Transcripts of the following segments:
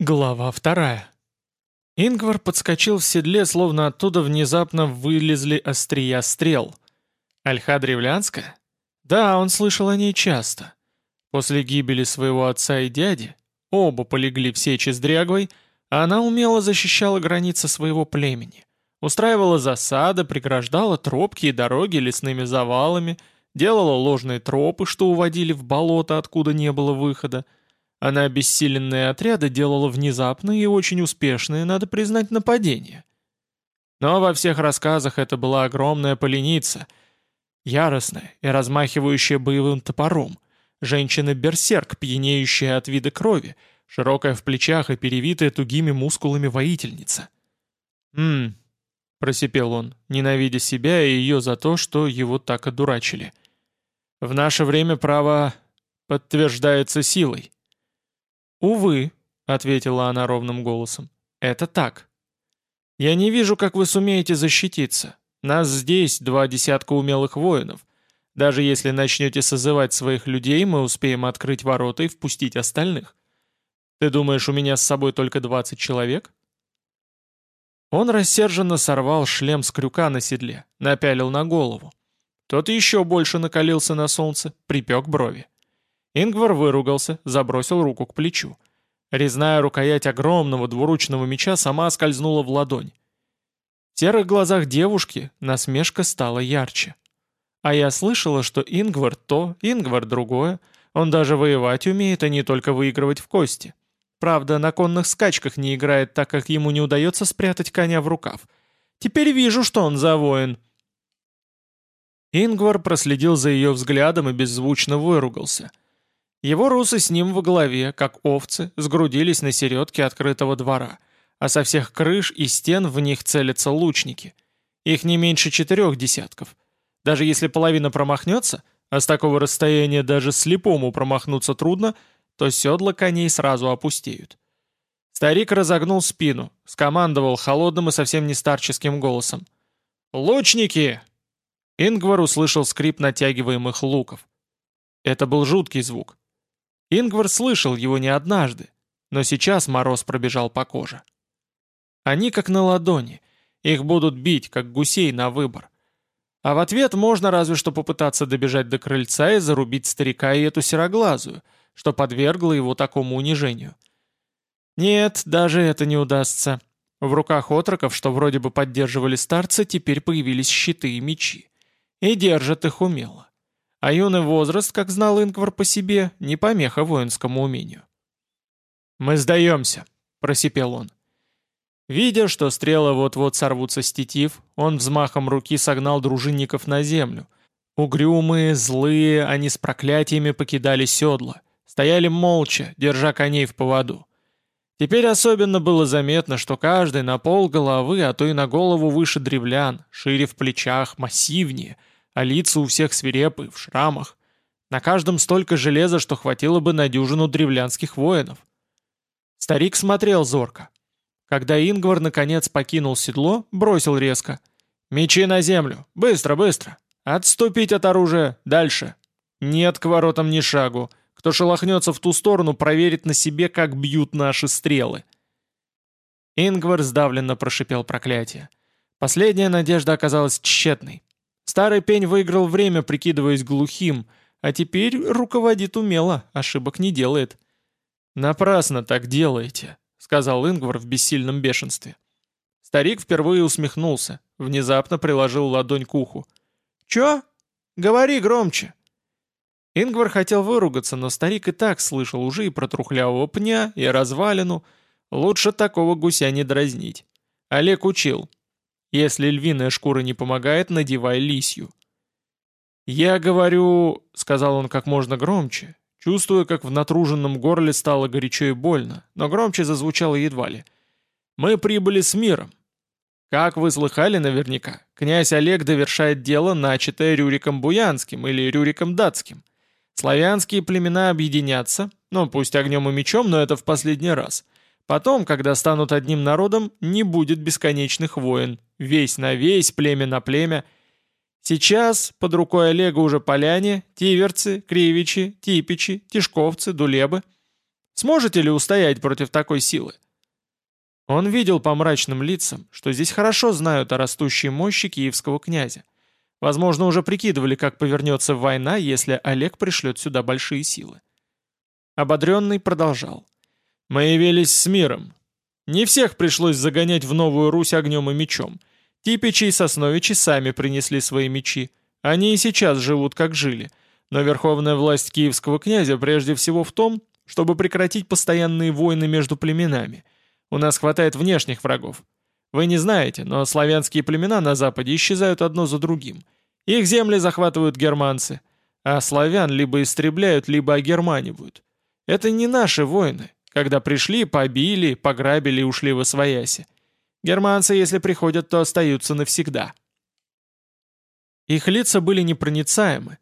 Глава вторая. Ингвар подскочил в седле, словно оттуда внезапно вылезли острия стрел. Альха Древлянская? Да, он слышал о ней часто. После гибели своего отца и дяди, оба полегли в сече с Дрягвой, а она умело защищала границы своего племени. Устраивала засады, преграждала тропки и дороги лесными завалами, делала ложные тропы, что уводили в болото, откуда не было выхода, она обессиленные отряды делала внезапные и очень успешные, надо признать, нападения. Но во всех рассказах это была огромная поленица, яростная и размахивающая боевым топором, женщина-берсерк, пьянеющая от вида крови, широкая в плечах и перевитая тугими мускулами воительница. «Ммм», — просипел он, ненавидя себя и ее за то, что его так одурачили. «В наше время право подтверждается силой». «Увы», — ответила она ровным голосом, — «это так. Я не вижу, как вы сумеете защититься. Нас здесь два десятка умелых воинов. Даже если начнете созывать своих людей, мы успеем открыть ворота и впустить остальных. Ты думаешь, у меня с собой только двадцать человек?» Он рассерженно сорвал шлем с крюка на седле, напялил на голову. Тот еще больше накалился на солнце, припек брови. Ингвар выругался, забросил руку к плечу. Резная рукоять огромного двуручного меча сама скользнула в ладонь. В серых глазах девушки насмешка стала ярче. А я слышала, что Ингвар то, Ингвар другое. Он даже воевать умеет, а не только выигрывать в кости. Правда, на конных скачках не играет, так как ему не удается спрятать коня в рукав. Теперь вижу, что он за воин. Ингвар проследил за ее взглядом и беззвучно выругался — его русы с ним во главе, как овцы, сгрудились на середке открытого двора, а со всех крыш и стен в них целятся лучники. Их не меньше четырех десятков. Даже если половина промахнется, а с такого расстояния даже слепому промахнуться трудно, то седла коней сразу опустеют. Старик разогнул спину, скомандовал холодным и совсем не старческим голосом. «Лучники!» Ингвар услышал скрип натягиваемых луков. Это был жуткий звук. Ингвар слышал его не однажды, но сейчас мороз пробежал по коже. Они как на ладони, их будут бить, как гусей на выбор. А в ответ можно разве что попытаться добежать до крыльца и зарубить старика и эту сероглазую, что подвергло его такому унижению. Нет, даже это не удастся. В руках отроков, что вроде бы поддерживали старца, теперь появились щиты и мечи. И держат их умело. А юный возраст, как знал Ингвар по себе, не помеха воинскому умению. «Мы сдаемся», — просипел он. Видя, что стрелы вот-вот сорвутся с тетив, он взмахом руки согнал дружинников на землю. Угрюмые, злые, они с проклятиями покидали седла, стояли молча, держа коней в поводу. Теперь особенно было заметно, что каждый на пол головы, а то и на голову выше древлян, шире в плечах, массивнее — а лица у всех свирепые, в шрамах. На каждом столько железа, что хватило бы на дюжину древлянских воинов. Старик смотрел зорко. Когда Ингвар наконец покинул седло, бросил резко. «Мечи на землю! Быстро, быстро! Отступить от оружия! Дальше! Нет к воротам ни шагу! Кто шелохнется в ту сторону, проверит на себе, как бьют наши стрелы!» Ингвар сдавленно прошипел проклятие. Последняя надежда оказалась тщетной. Старый пень выиграл время, прикидываясь глухим, а теперь руководит умело, ошибок не делает. «Напрасно так делаете», — сказал Ингвар в бессильном бешенстве. Старик впервые усмехнулся, внезапно приложил ладонь к уху. «Чё? Говори громче!» Ингвар хотел выругаться, но старик и так слышал уже и про трухлявого пня, и развалину. Лучше такого гуся не дразнить. Олег учил. Если львиная шкура не помогает, надевай лисью. «Я говорю», — сказал он как можно громче, чувствуя, как в натруженном горле стало горячо и больно, но громче зазвучало едва ли. «Мы прибыли с миром. Как вы слыхали наверняка, князь Олег довершает дело, начатое Рюриком Буянским или Рюриком Датским. Славянские племена объединятся, ну пусть огнем и мечом, но это в последний раз. Потом, когда станут одним народом, не будет бесконечных войн, весь на весь, племя на племя. Сейчас под рукой Олега уже поляне, тиверцы, кривичи, типичи, тишковцы, дулебы. Сможете ли устоять против такой силы? Он видел по мрачным лицам, что здесь хорошо знают о растущей мощи киевского князя. Возможно, уже прикидывали, как повернется война, если Олег пришлет сюда большие силы. Ободренный продолжал. «Мы явились с миром. Не всех пришлось загонять в Новую Русь огнем и мечом. Типичи и Сосновичи сами принесли свои мечи. Они и сейчас живут, как жили. Но верховная власть киевского князя прежде всего в том, чтобы прекратить постоянные войны между племенами – у нас хватает внешних врагов. Вы не знаете, но славянские племена на западе исчезают одно за другим. Их земли захватывают германцы, а славян либо истребляют, либо огерманивают. Это не наши воины, когда пришли, побили, пограбили и ушли во свояси. Германцы, если приходят, то остаются навсегда. Их лица были непроницаемы,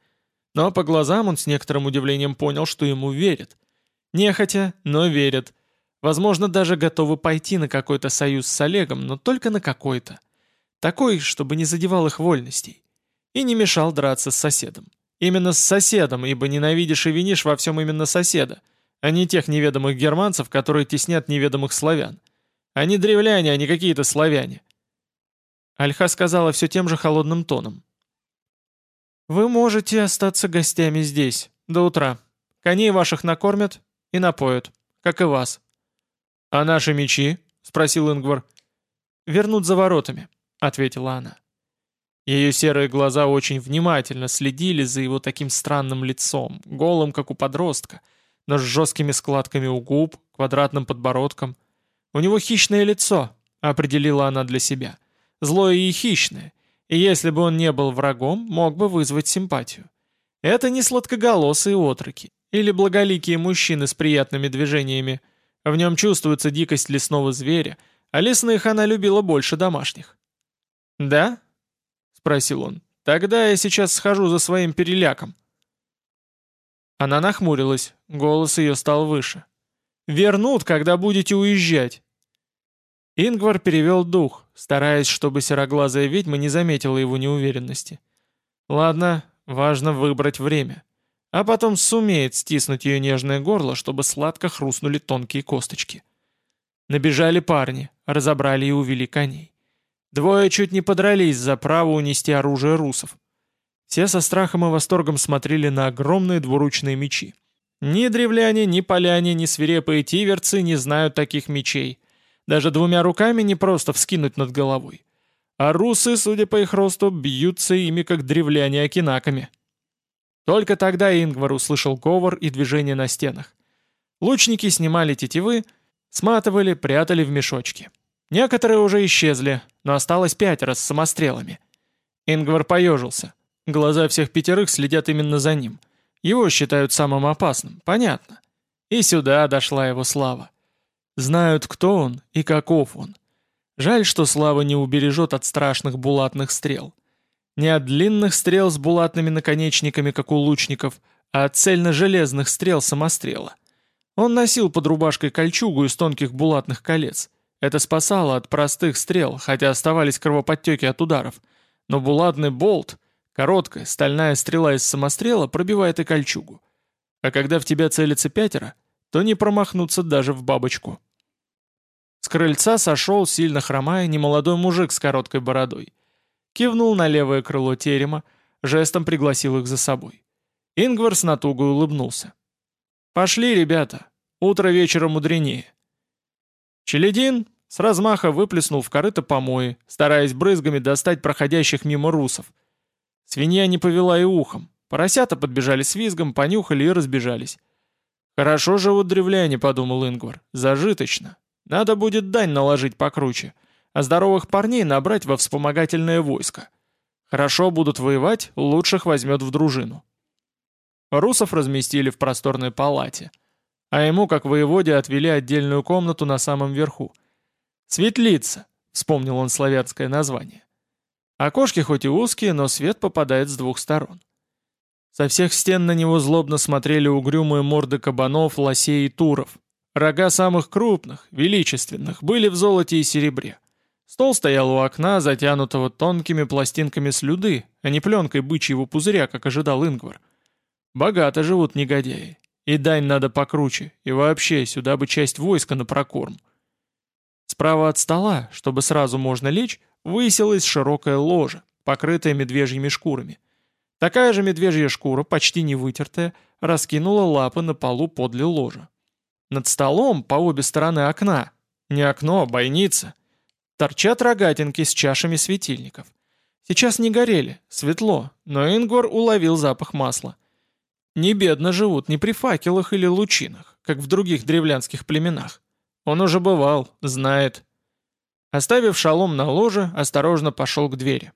но по глазам он с некоторым удивлением понял, что ему верят. Нехотя, но верят – Возможно, даже готовы пойти на какой-то союз с Олегом, но только на какой-то. Такой, чтобы не задевал их вольностей. И не мешал драться с соседом. Именно с соседом, ибо ненавидишь и винишь во всем именно соседа, а не тех неведомых германцев, которые теснят неведомых славян. Они древляне, а не какие-то славяне. Альха сказала все тем же холодным тоном. «Вы можете остаться гостями здесь, до утра. Коней ваших накормят и напоят, как и вас. «А наши мечи?» — спросил Ингвар. «Вернут за воротами», — ответила она. Ее серые глаза очень внимательно следили за его таким странным лицом, голым, как у подростка, но с жесткими складками у губ, квадратным подбородком. «У него хищное лицо», — определила она для себя. «Злое и хищное, и если бы он не был врагом, мог бы вызвать симпатию. Это не сладкоголосые отроки или благоликие мужчины с приятными движениями — в нем чувствуется дикость лесного зверя, а лесных она любила больше домашних. «Да?» — спросил он. «Тогда я сейчас схожу за своим переляком». Она нахмурилась, голос ее стал выше. «Вернут, когда будете уезжать». Ингвар перевел дух, стараясь, чтобы сероглазая ведьма не заметила его неуверенности. «Ладно, важно выбрать время а потом сумеет стиснуть ее нежное горло, чтобы сладко хрустнули тонкие косточки. Набежали парни, разобрали и увели коней. Двое чуть не подрались за право унести оружие русов. Все со страхом и восторгом смотрели на огромные двуручные мечи. Ни древляне, ни поляне, ни свирепые тиверцы не знают таких мечей. Даже двумя руками не просто вскинуть над головой. А русы, судя по их росту, бьются ими, как древляне окинаками. Только тогда Ингвар услышал говор и движение на стенах. Лучники снимали тетивы, сматывали, прятали в мешочки. Некоторые уже исчезли, но осталось пятеро с самострелами. Ингвар поежился. Глаза всех пятерых следят именно за ним. Его считают самым опасным, понятно. И сюда дошла его слава. Знают, кто он и каков он. Жаль, что слава не убережет от страшных булатных стрел. Не от длинных стрел с булатными наконечниками, как у лучников, а от цельно-железных стрел самострела. Он носил под рубашкой кольчугу из тонких булатных колец. Это спасало от простых стрел, хотя оставались кровоподтеки от ударов. Но булатный болт, короткая стальная стрела из самострела, пробивает и кольчугу. А когда в тебя целится пятеро, то не промахнуться даже в бабочку. С крыльца сошел, сильно хромая, немолодой мужик с короткой бородой кивнул на левое крыло терема, жестом пригласил их за собой. Ингвар с натугой улыбнулся. «Пошли, ребята, утро вечера мудренее». Челядин с размаха выплеснул в корыто помои, стараясь брызгами достать проходящих мимо русов. Свинья не повела и ухом. Поросята подбежали с визгом, понюхали и разбежались. «Хорошо живут древляне», — подумал Ингвар. «Зажиточно. Надо будет дань наложить покруче а здоровых парней набрать во вспомогательное войско. Хорошо будут воевать, лучших возьмет в дружину. Русов разместили в просторной палате, а ему, как воеводе, отвели отдельную комнату на самом верху. «Светлица», — вспомнил он славянское название. Окошки хоть и узкие, но свет попадает с двух сторон. Со всех стен на него злобно смотрели угрюмые морды кабанов, лосей и туров. Рога самых крупных, величественных, были в золоте и серебре. Стол стоял у окна, затянутого тонкими пластинками слюды, а не пленкой бычьего пузыря, как ожидал Ингвар. Богато живут негодяи. И дань надо покруче, и вообще, сюда бы часть войска на прокорм. Справа от стола, чтобы сразу можно лечь, высилась широкая ложа, покрытая медвежьими шкурами. Такая же медвежья шкура, почти не вытертая, раскинула лапы на полу подле ложа. Над столом, по обе стороны окна, не окно, а бойница, торчат рогатинки с чашами светильников. Сейчас не горели, светло, но Ингвар уловил запах масла. Не бедно живут не при факелах или лучинах, как в других древлянских племенах. Он уже бывал, знает. Оставив шалом на ложе, осторожно пошел к двери.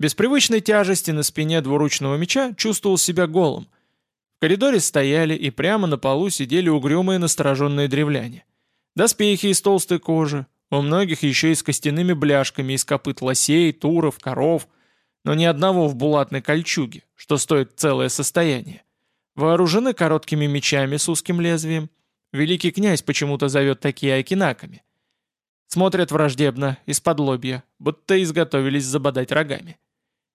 Без привычной тяжести на спине двуручного меча чувствовал себя голым. В коридоре стояли и прямо на полу сидели угрюмые настороженные древляне. Доспехи из толстой кожи, у многих еще и с костяными бляшками из копыт лосей, туров, коров, но ни одного в булатной кольчуге, что стоит целое состояние. Вооружены короткими мечами с узким лезвием. Великий князь почему-то зовет такие акинаками. Смотрят враждебно, из-под лобья, будто изготовились забодать рогами.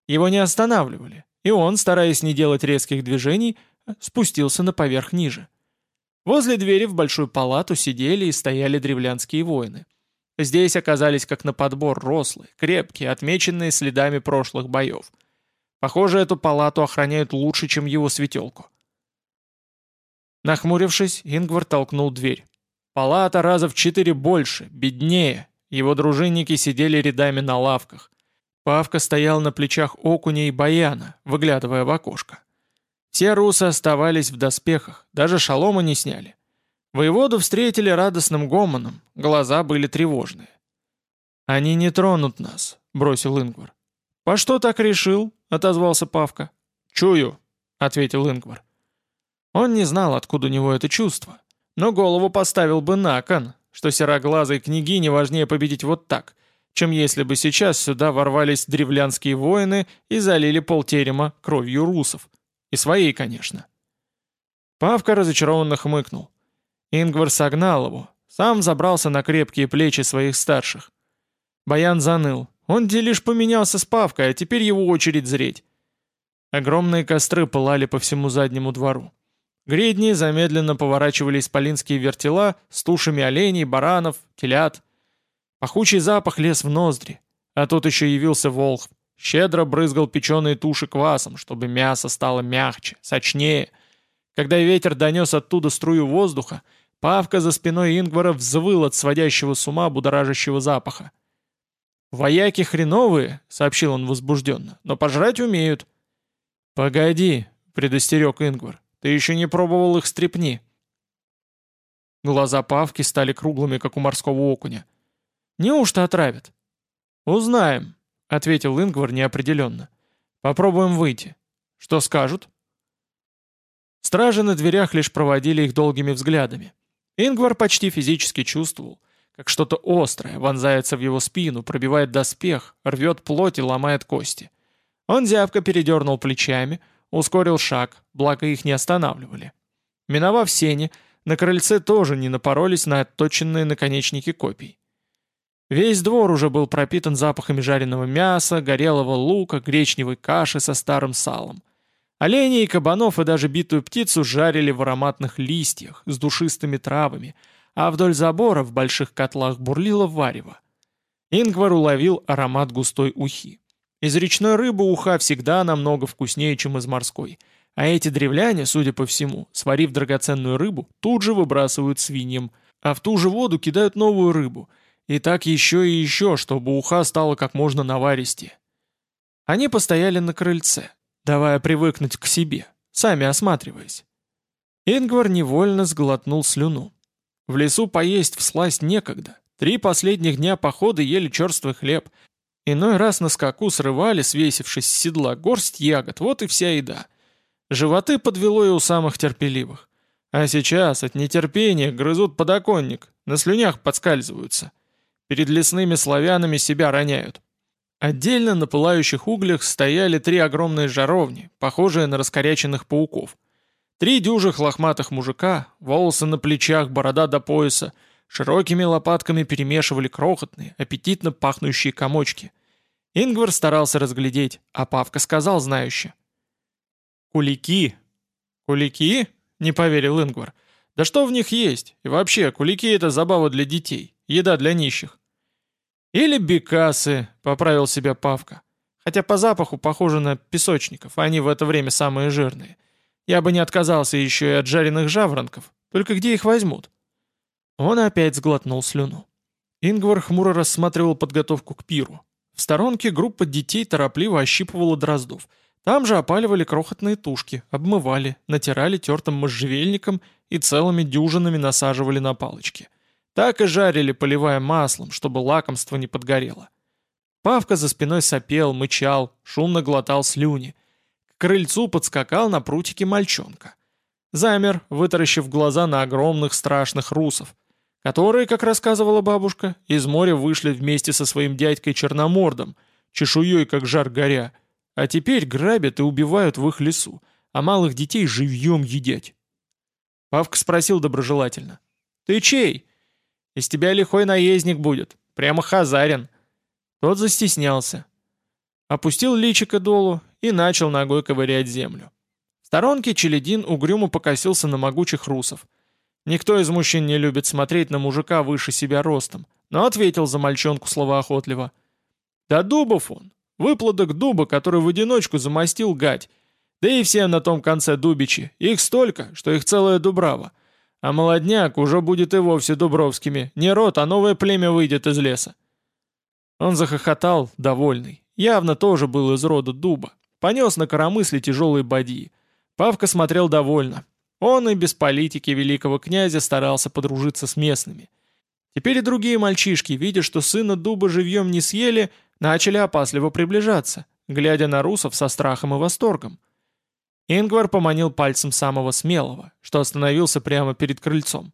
Его не останавливали, и он, стараясь не делать резких движений, спустился на поверх ниже. Возле двери в большую палату сидели и стояли древлянские воины. Здесь оказались как на подбор рослые, крепкие, отмеченные следами прошлых боев. Похоже, эту палату охраняют лучше, чем его светелку. Нахмурившись, Ингвар толкнул дверь. Палата раза в четыре больше, беднее. Его дружинники сидели рядами на лавках. Павка стоял на плечах окуня и баяна, выглядывая в окошко. Все русы оставались в доспехах, даже шалома не сняли. Воеводу встретили радостным гомоном, глаза были тревожные. «Они не тронут нас», — бросил Ингвар. «По что так решил?» — отозвался Павка. «Чую», — ответил Ингвар. Он не знал, откуда у него это чувство, но голову поставил бы на кон, что сероглазой княгине важнее победить вот так, чем если бы сейчас сюда ворвались древлянские воины и залили полтерема кровью русов. И своей, конечно. Павка разочарованно хмыкнул. Ингвар согнал его, сам забрался на крепкие плечи своих старших. Баян заныл. Он где лишь поменялся с Павкой, а теперь его очередь зреть. Огромные костры пылали по всему заднему двору. Гридни замедленно поворачивали исполинские вертела с тушами оленей, баранов, телят. Пахучий запах лез в ноздри. А тут еще явился волх. Щедро брызгал печеные туши квасом, чтобы мясо стало мягче, сочнее. Когда ветер донес оттуда струю воздуха, Павка за спиной Ингвара взвыл от сводящего с ума будоражащего запаха. «Вояки хреновые», — сообщил он возбужденно, — «но пожрать умеют». «Погоди», — предостерег Ингвар, — «ты еще не пробовал их стрепни». Глаза Павки стали круглыми, как у морского окуня. «Неужто отравят?» «Узнаем», — ответил Ингвар неопределенно. «Попробуем выйти. Что скажут?» Стражи на дверях лишь проводили их долгими взглядами. Ингвар почти физически чувствовал, как что-то острое вонзается в его спину, пробивает доспех, рвет плоть и ломает кости. Он зябко передернул плечами, ускорил шаг, благо их не останавливали. Миновав сени, на крыльце тоже не напоролись на отточенные наконечники копий. Весь двор уже был пропитан запахами жареного мяса, горелого лука, гречневой каши со старым салом. Оленей кабанов и даже битую птицу жарили в ароматных листьях с душистыми травами, а вдоль забора в больших котлах бурлило варево. Ингвар уловил аромат густой ухи. Из речной рыбы уха всегда намного вкуснее, чем из морской. А эти древляне, судя по всему, сварив драгоценную рыбу, тут же выбрасывают свиньям, а в ту же воду кидают новую рыбу. И так еще и еще, чтобы уха стала как можно наваристее. Они постояли на крыльце, давая привыкнуть к себе, сами осматриваясь. Ингвар невольно сглотнул слюну. В лесу поесть всласть некогда. Три последних дня похода ели черствый хлеб. Иной раз на скаку срывали, свесившись с седла, горсть ягод, вот и вся еда. Животы подвело и у самых терпеливых. А сейчас от нетерпения грызут подоконник, на слюнях подскальзываются. Перед лесными славянами себя роняют. Отдельно на пылающих углях стояли три огромные жаровни, похожие на раскоряченных пауков. Три дюжих лохматых мужика, волосы на плечах, борода до пояса, широкими лопатками перемешивали крохотные, аппетитно пахнущие комочки. Ингвар старался разглядеть, а Павка сказал знающе. «Кулики!» «Кулики?» — не поверил Ингвар. «Да что в них есть? И вообще, кулики — это забава для детей, еда для нищих». «Или бекасы», — поправил себя Павка. «Хотя по запаху похоже на песочников, они в это время самые жирные. Я бы не отказался еще и от жареных жаворонков. Только где их возьмут?» Он опять сглотнул слюну. Ингвар хмуро рассматривал подготовку к пиру. В сторонке группа детей торопливо ощипывала дроздов. Там же опаливали крохотные тушки, обмывали, натирали тертым можжевельником и целыми дюжинами насаживали на палочки. Так и жарили, поливая маслом, чтобы лакомство не подгорело. Павка за спиной сопел, мычал, шумно глотал слюни. К крыльцу подскакал на прутике мальчонка. Замер, вытаращив глаза на огромных страшных русов — которые, как рассказывала бабушка, из моря вышли вместе со своим дядькой Черномордом, чешуей как жар горя, а теперь грабят и убивают в их лесу, а малых детей живьем едять. Павка спросил доброжелательно. «Ты чей? Из тебя лихой наездник будет, прямо хазарин». Тот застеснялся. Опустил личико долу и начал ногой ковырять землю. В сторонке Челядин угрюмо покосился на могучих русов. Никто из мужчин не любит смотреть на мужика выше себя ростом, но ответил за мальчонку словоохотливо. «Да дубов он! Выплодок дуба, который в одиночку замостил гать. Да и все на том конце дубичи. Их столько, что их целая дубрава. А молодняк уже будет и вовсе дубровскими. Не род, а новое племя выйдет из леса». Он захохотал, довольный. Явно тоже был из рода дуба. Понес на коромысле тяжелые бадьи. Павка смотрел довольно. Он и без политики великого князя старался подружиться с местными. Теперь и другие мальчишки, видя, что сына дуба живьем не съели, начали опасливо приближаться, глядя на русов со страхом и восторгом. Ингвар поманил пальцем самого смелого, что остановился прямо перед крыльцом.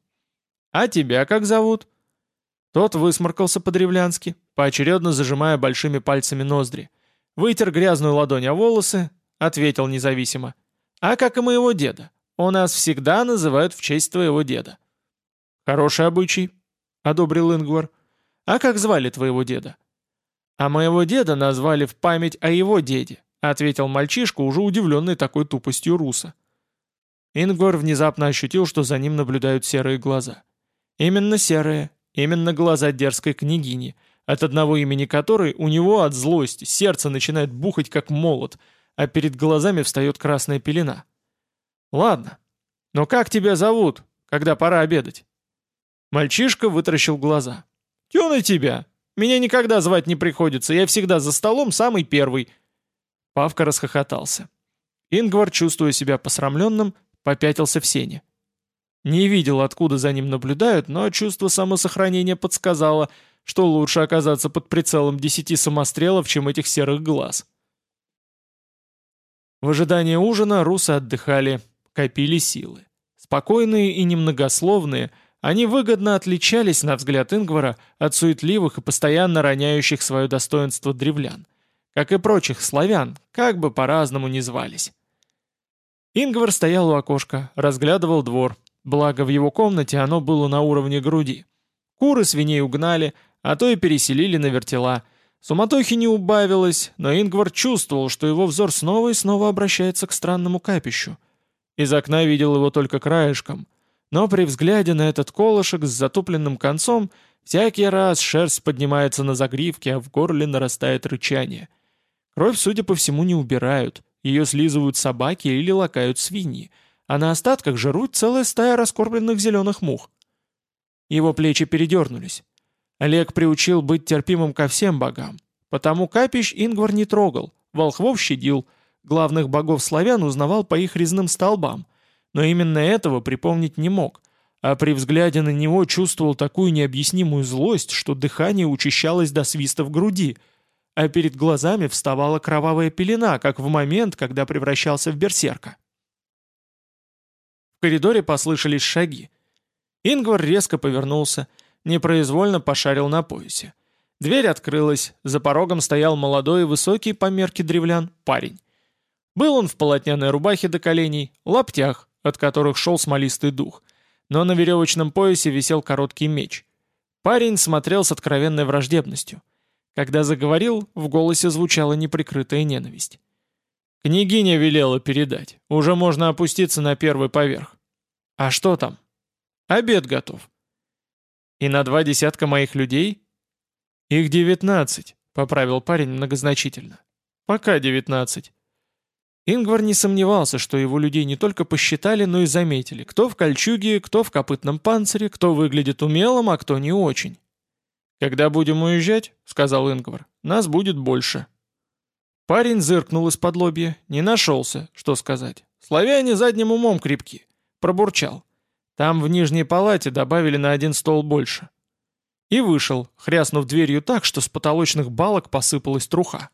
«А тебя как зовут?» Тот высморкался по-древлянски, поочередно зажимая большими пальцами ноздри. Вытер грязную ладонь о волосы, ответил независимо. «А как и моего деда. У нас всегда называют в честь твоего деда». «Хороший обычай», — одобрил Ингвар. «А как звали твоего деда?» «А моего деда назвали в память о его деде», — ответил мальчишка, уже удивленный такой тупостью руса. Ингвар внезапно ощутил, что за ним наблюдают серые глаза. Именно серые, именно глаза дерзкой княгини, от одного имени которой у него от злости сердце начинает бухать как молот, а перед глазами встает красная пелена. «Ладно. Но как тебя зовут, когда пора обедать?» Мальчишка вытаращил глаза. «Тю на тебя! Меня никогда звать не приходится, я всегда за столом самый первый!» Павка расхохотался. Ингвар, чувствуя себя посрамленным, попятился в сене. Не видел, откуда за ним наблюдают, но чувство самосохранения подсказало, что лучше оказаться под прицелом десяти самострелов, чем этих серых глаз. В ожидании ужина русы отдыхали, копили силы. Спокойные и немногословные, они выгодно отличались, на взгляд Ингвара, от суетливых и постоянно роняющих свое достоинство древлян, как и прочих славян, как бы по-разному ни звались. Ингвар стоял у окошка, разглядывал двор, благо в его комнате оно было на уровне груди. Куры свиней угнали, а то и переселили на вертела. Суматохи не убавилось, но Ингвар чувствовал, что его взор снова и снова обращается к странному капищу — из окна видел его только краешком, но при взгляде на этот колышек с затупленным концом всякий раз шерсть поднимается на загривке, а в горле нарастает рычание. Кровь, судя по всему, не убирают, ее слизывают собаки или лакают свиньи, а на остатках жирует целая стая раскормленных зеленых мух. Его плечи передернулись. Олег приучил быть терпимым ко всем богам, потому капищ Ингвар не трогал, волхвов щадил — Главных богов славян узнавал по их резным столбам, но именно этого припомнить не мог, а при взгляде на него чувствовал такую необъяснимую злость, что дыхание учащалось до свиста в груди, а перед глазами вставала кровавая пелена, как в момент, когда превращался в берсерка. В коридоре послышались шаги. Ингвар резко повернулся, непроизвольно пошарил на поясе. Дверь открылась, за порогом стоял молодой и высокий по мерке древлян парень. Был он в полотняной рубахе до коленей, лаптях, от которых шел смолистый дух, но на веревочном поясе висел короткий меч. Парень смотрел с откровенной враждебностью. Когда заговорил, в голосе звучала неприкрытая ненависть. «Княгиня велела передать. Уже можно опуститься на первый поверх. «А что там?» «Обед готов». «И на два десятка моих людей?» «Их девятнадцать», — поправил парень многозначительно. «Пока девятнадцать». Ингвар не сомневался, что его людей не только посчитали, но и заметили, кто в кольчуге, кто в копытном панцире, кто выглядит умелым, а кто не очень. «Когда будем уезжать», — сказал Ингвар, — «нас будет больше». Парень зыркнул из-под лобья, не нашелся, что сказать. Славяне задним умом крепки. Пробурчал. Там в нижней палате добавили на один стол больше. И вышел, хряснув дверью так, что с потолочных балок посыпалась труха.